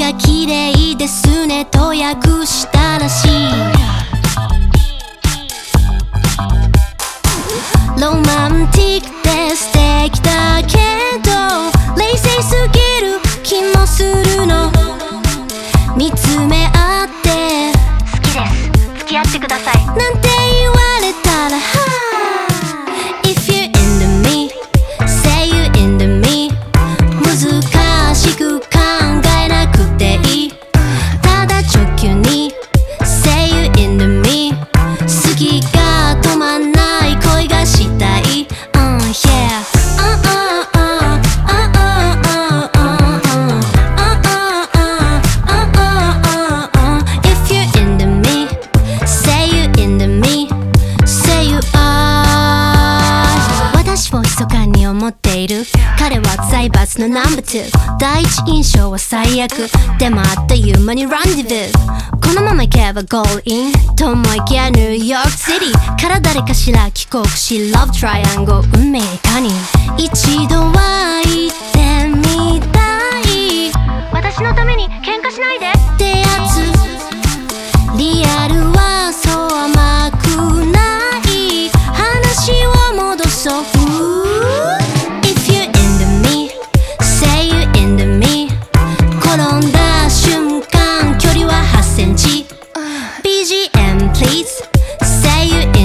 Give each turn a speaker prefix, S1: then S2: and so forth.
S1: が綺麗ですね。と訳したらしい。ロマンティックで素敵だけど冷静すぎる気もするの。見つめ合って。好きです。付き合ってください彼は財閥のナンバー2第一印象は最悪。でもあっという間にランディブ。ーこのまま行けばゴールインと思いきやニューヨークシティから誰かしら帰国し Love Triangle 運命いかに。一度は行ってみたい。私のために喧嘩しないで。ってやつリアルはそう甘くない。話を戻そう。Say you.